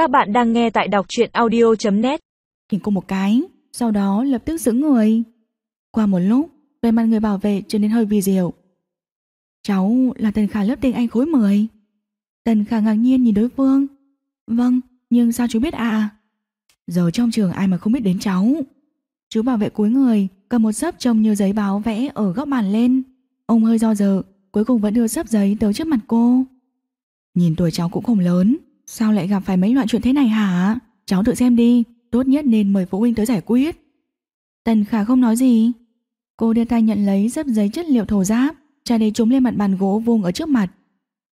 Các bạn đang nghe tại đọc truyện audio.net Nhìn cô một cái, sau đó lập tức giữ người. Qua một lúc, về mặt người bảo vệ trở nên hơi vi diệu. Cháu là Tần Khả lớp tiếng Anh khối 10. Tần Khả ngạc nhiên nhìn đối phương. Vâng, nhưng sao chú biết à? Giờ trong trường ai mà không biết đến cháu. Chú bảo vệ cúi người, cầm một sấp trông như giấy báo vẽ ở góc bàn lên. Ông hơi do dự, cuối cùng vẫn đưa sấp giấy tới trước mặt cô. Nhìn tuổi cháu cũng không lớn, sao lại gặp phải mấy loại chuyện thế này hả? Cháu tự xem đi, tốt nhất nên mời phụ huynh tới giải quyết. Tần Khả không nói gì. Cô đưa tay nhận lấy dấp giấy chất liệu thổ giáp, trải đầy chúng lên mặt bàn gỗ vuông ở trước mặt.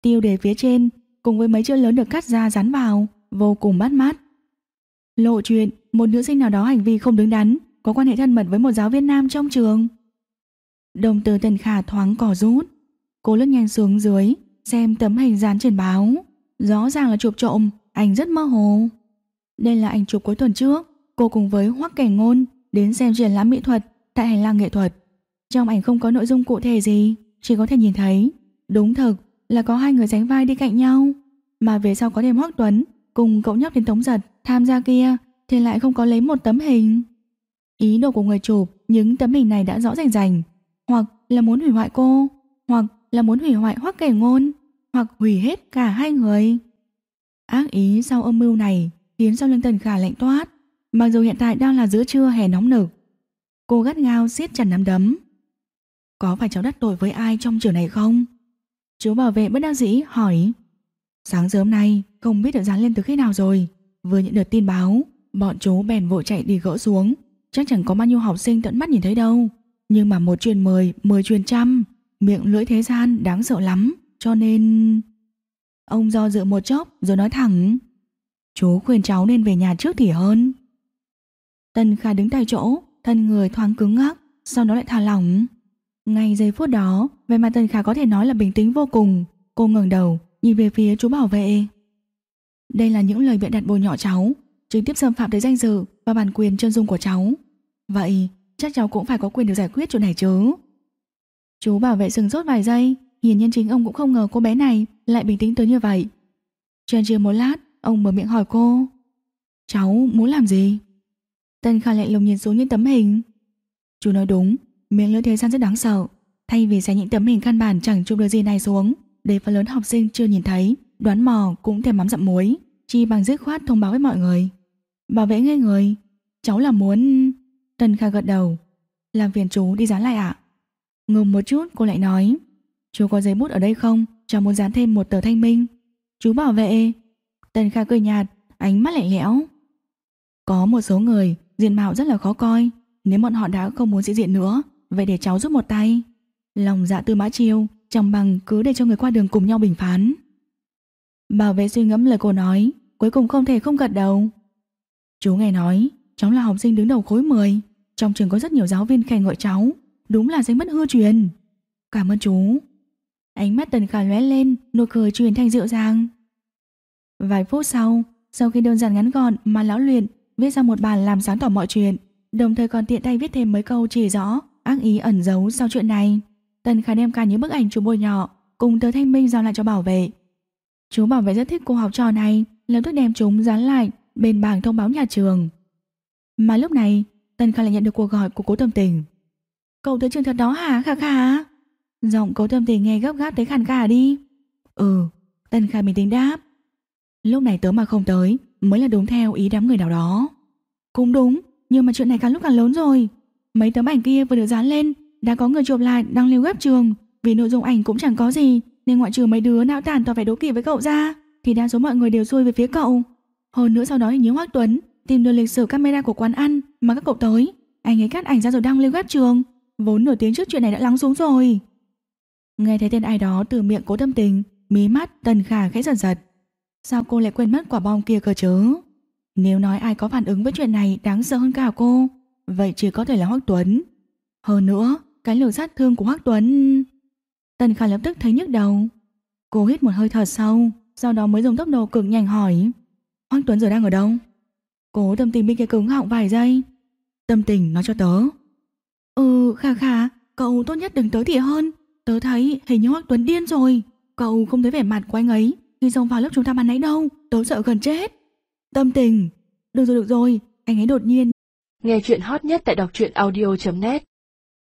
Tiêu đề phía trên, cùng với mấy chữ lớn được cắt ra dán vào, vô cùng bắt mắt. Lộ chuyện, một nữ sinh nào đó hành vi không đứng đắn, có quan hệ thân mật với một giáo viên nam trong trường. Đồng từ Tần Khả thoáng cò rút. Cô lướt nhanh xuống dưới, xem tấm hình dán trên báo. Rõ ràng là chụp trộm, ảnh rất mơ hồ. Đây là ảnh chụp cuối tuần trước, cô cùng với Hoắc Cảnh Ngôn đến xem triển lãm mỹ thuật tại hành lang nghệ thuật. Trong ảnh không có nội dung cụ thể gì, chỉ có thể nhìn thấy, đúng thực là có hai người sánh vai đi cạnh nhau, mà về sau có thêm Hoắc Tuấn cùng cậu nhóc đến tống giật tham gia kia thì lại không có lấy một tấm hình. Ý đồ của người chụp, những tấm hình này đã rõ rành rành, hoặc là muốn hủy hoại cô, hoặc là muốn hủy hoại Hoắc Cảnh Ngôn, hoặc hủy hết cả hai người. Ác ý sau âm mưu này khiến sau lưng Tần Khả lạnh toát, mặc dù hiện tại đang là giữa trưa hè nóng nực. Cô gắt gao siết chặt nắm đấm. Có phải cháu đắc tội với ai trong trường này không? Chú bảo vệ bất đắc dĩ hỏi. Sáng sớm nay không biết được dán lên từ khi nào rồi, vừa nhận được tin báo, bọn chú bèn vội chạy đi gỡ xuống, chắc chẳng có bao nhiêu học sinh tận mắt nhìn thấy đâu. Nhưng mà một truyền mười, mười truyền trăm, miệng lưỡi thế gian đáng sợ lắm, cho nên... Ông do dự một chốc rồi nói thẳng, Chú khuyên cháu nên về nhà trước thì hơn. Tân Kha đứng tại chỗ, Thân người thoáng cứng ngắc, Sau đó lại thả lỏng. Ngay giây phút đó Về mặt Tân Kha có thể nói là bình tĩnh vô cùng. Cô ngẩng đầu, nhìn về phía chú bảo vệ. Đây là những lời biện đặt bồi nhỏ cháu, Trực tiếp xâm phạm tới danh dự Và bản quyền chân dung của cháu. Vậy, chắc cháu cũng phải có quyền được giải quyết chuyện này chứ. Chú bảo vệ sừng sốt vài giây Hiển nhiên chính ông cũng không ngờ cô bé này lại bình tĩnh tới như vậy. Trên chưa một lát, ông mở miệng hỏi cô. Cháu muốn làm gì? Tân Khả lại lùng nhìn xuống những tấm hình. Chú nói đúng, miệng lưỡi thế gian rất đáng sợ. Thay vì xé những tấm hình căn bản chẳng chụp được gì này xuống, để phần lớn học sinh chưa nhìn thấy, đoán mò cũng thèm mắm dặm muối, chi bằng dứt khoát thông báo với mọi người. Bảo vệ nghe người, cháu là muốn... Tân Kha gật đầu. Làm phiền chú đi dán lại ạ. Ngừng một chút cô lại nói. Chú có giấy bút ở đây không? Cháu muốn dán thêm một tờ thanh minh. Chú bảo vệ. Tần Kha cười nhạt, ánh mắt lạnh lẽo. Có một số người diện mạo rất là khó coi. Nếu bọn họ đã không muốn sĩ diện nữa, vậy để cháu giúp một tay. Lòng dạ tư mã chiêu, chẳng bằng cứ để cho người qua đường cùng nhau bình phán. Bảo vệ suy ngẫm lời cô nói, cuối cùng không thể không gật đầu. Chú nghe nói, cháu là học sinh đứng đầu khối 10. Trong trường có rất nhiều giáo viên khen ngợi cháu. Đúng là danh bất hư truyền. Cảm ơn chú. Ánh mắt Tần Khả lóe lên, nụ cười truyền thành dịu dàng. Vài phút sau, sau khi đơn giản ngắn gọn mà lão luyện viết ra một bản làm sáng tỏ mọi chuyện, đồng thời còn tiện tay viết thêm mấy câu chỉ rõ ác ý ẩn giấu sau chuyện này. Tần Khả đem cả những bức ảnh chú bôi nhỏ cùng tờ thanh minh giao lại cho bảo vệ. Chú bảo vệ rất thích cô học trò này, lập tức đem chúng dán lại bên bảng thông báo nhà trường. Mà lúc này, Tần Khả lại nhận được cuộc gọi của cố tâm tình. Cậu tới trường thật đó hả Khả Khả? Giọng cố tâm tình nghe gấp gáp tới khàn cả đi. Ừ Tân Khai bình tĩnh đáp. Lúc này tớ mà không tới, Mới là đúng theo ý đám người nào đó. Cũng đúng, Nhưng mà chuyện này càng lúc càng lớn rồi. Mấy tấm ảnh kia vừa được dán lên, Đã có người chụp lại, đăng lưu web trường. Vì nội dung ảnh cũng chẳng có gì, Nên ngoại trừ mấy đứa não tàn tỏ vẻ đố kỵ với cậu ra, Thì đa số mọi người đều xuôi về phía cậu. Hơn nữa sau đó hình như Hoác Tuấn Tìm được lịch sử camera của quán ăn Mà các cậu tới. Anh ấy cắt ảnh ra rồi đăng lên web trường. Vốn nổi tiếng trước chuyện này đã lắng xuống rồi. Nghe thấy tên ai đó từ miệng cố tâm tình, mí mắt tần khả khẽ giật giật. Sao cô lại quên mất quả bom kia cơ chứ? Nếu nói ai có phản ứng với chuyện này đáng sợ hơn cả cô, vậy chỉ có thể là Hoắc Tuấn. Hơn nữa, cái lửa sát thương của Hoắc Tuấn... Tần khả lập tức thấy nhức đầu. Cô hít một hơi thở sâu, sau đó mới dùng tốc độ cực nhanh hỏi. Hoắc Tuấn giờ đang ở đâu? Cố tâm tình bên kia cứng họng vài giây. Tâm tình nói cho tớ. Ừ, khả khả, cậu tốt nhất đừng tới thì hơn. Tớ thấy hình như Hoắc Tuấn điên rồi. Cậu không thấy vẻ mặt của anh ấy Khi xông vào lớp chúng ta ban nãy đâu. Tớ sợ gần chết. Tâm tình. Được rồi được rồi, anh ấy đột nhiên. Nghe chuyện hot nhất tại đọc truyện audio.net